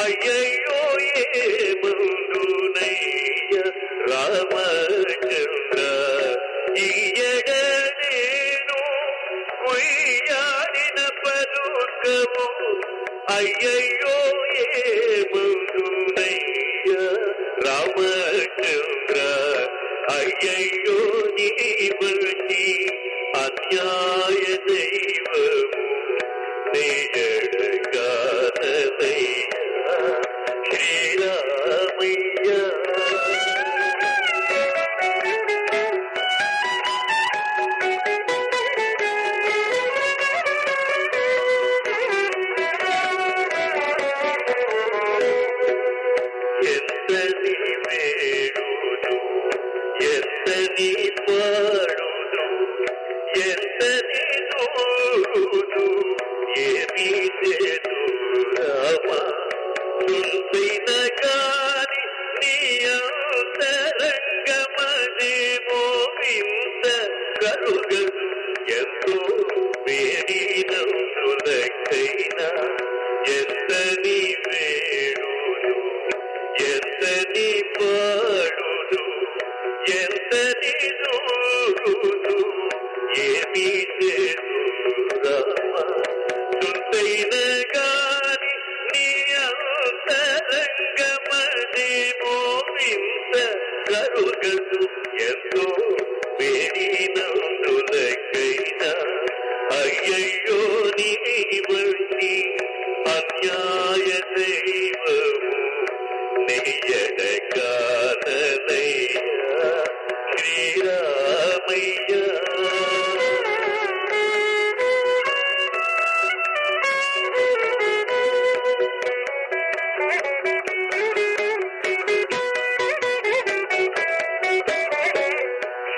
ஐயோ ஏ பந்துனைய Rama meu ai eu ai ராஜசதி பாடும்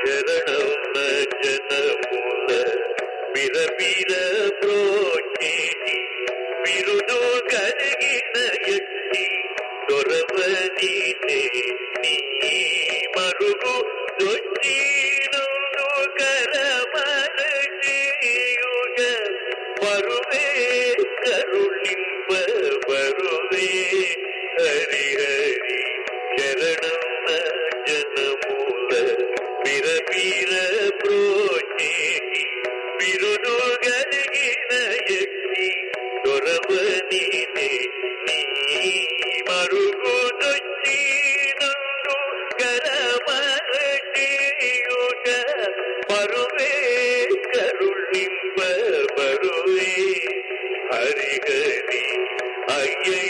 ಶರಣಮ್ಮ ಜನಮೂಲ ಬಿರ ಬಿರ ಪ್ರೋಚಿನಿ ಬಿರುದು ಕರಗಿನ ಎತ್ತಿ ದೊರಬದಿದೆ ನೀ ಮರುಗು ದೊಡ್ಡೀರುದು ಕರಮನಯುಗ ಬರುವೆ ಕರುಳಿಂಬ ಬರುವೆ கருவே கருளின்பருவே ஹரிகரி ஐயை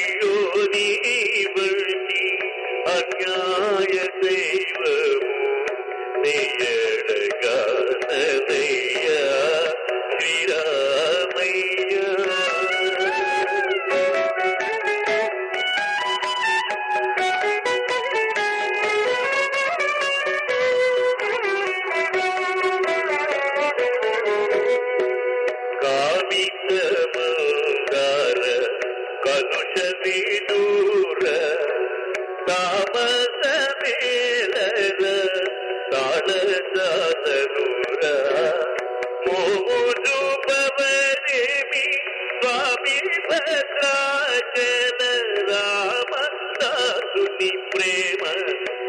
ഷമീനൂറ താമസമേലന താളനൂറ മോമുജു പവനേമി സ്വാമി ഭദ്രാജന രാമ ദാസുനി പ്രേമ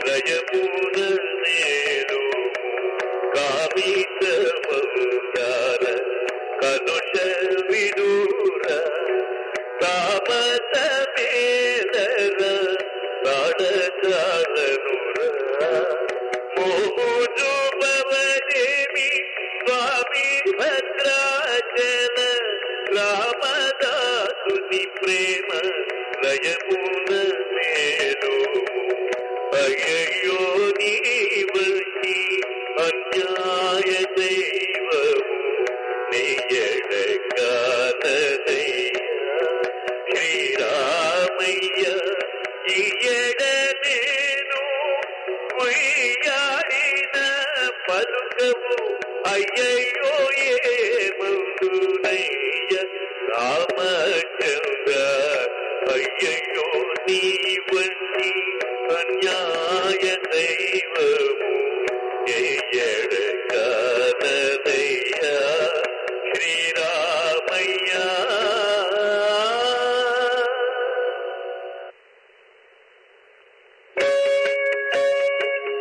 രജപൂർണ നേരു കാമിക മൗദാര കനുഷ വിദൂ Lord. నీ